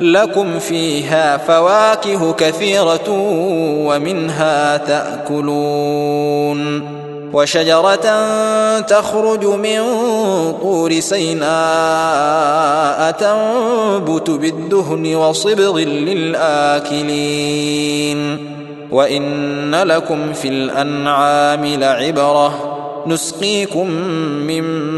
لكم فيها فواكه كثيرة ومنها تأكلون. وشجرة تخرج من طور سيناء تنبت بالدهن وصبغ للآكلين. وإن لكم في الأنعام لعبرةً. نسقيكم مما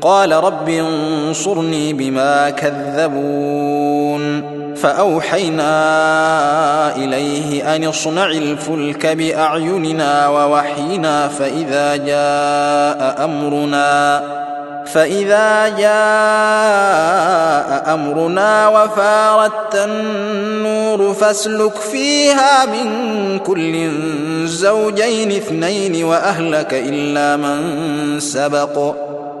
قال رب انصرني بما كذبون فأوحينا إليه أن اصنع الفلك بأعيننا ووحينا فإذا جاء أمرنا فإذا جاء أمرنا وفارت النور فاسلك فيها من كل زوجين اثنين وأهلك إلا من سبق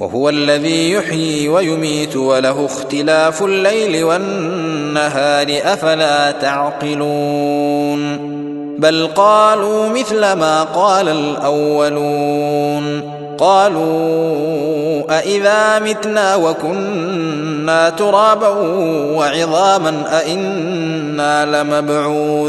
وهو الذي يحيي ويميت وله اختلاف الليل والنهار أفلا تعقلون؟ بل قالوا مثل ما قال الأولون. قالوا أإذا متنا وكنا ترابا وعظاما أإنا لمبعوثون؟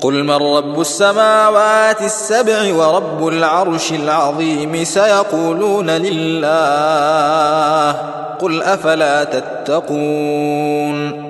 قل من رب السماوات السبع ورب العرش العظيم سيقولون لله قل أفلا تتقون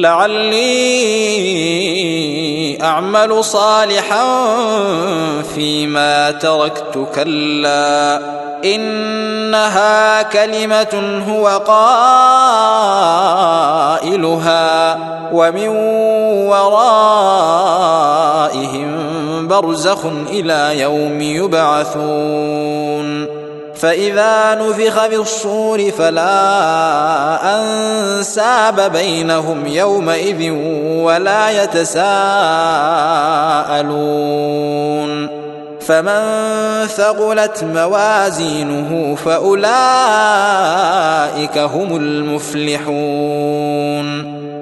لعلي أعمل صالحا فيما تركت كلا إنها كلمة هو قائلها ومن ورائهم برزخ إلى يوم يبعثون فإذا نفخ في الصور فلا أنساب بينهم يومئذ ولا يتساءلون. فمن ثقلت موازينه فأولئك هم المفلحون.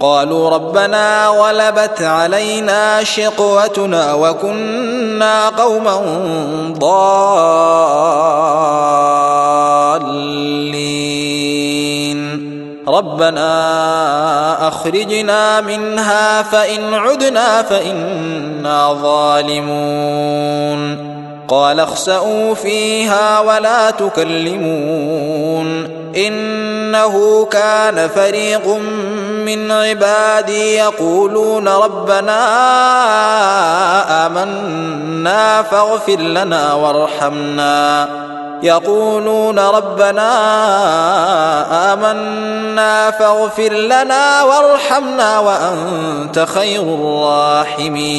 قالوا ربنا غلبت علينا شقوتنا وكنا قوما ضالين. ربنا أخرجنا منها فإن عدنا فإنا ظالمون. قال اخسئوا فيها ولا تكلمون إنه كان فريق من عبادي يقولون ربنا آمنا فاغفر لنا وارحمنا. يقولون ربنا آمنا فاغفر لنا وارحمنا وأنت خير الراحمين.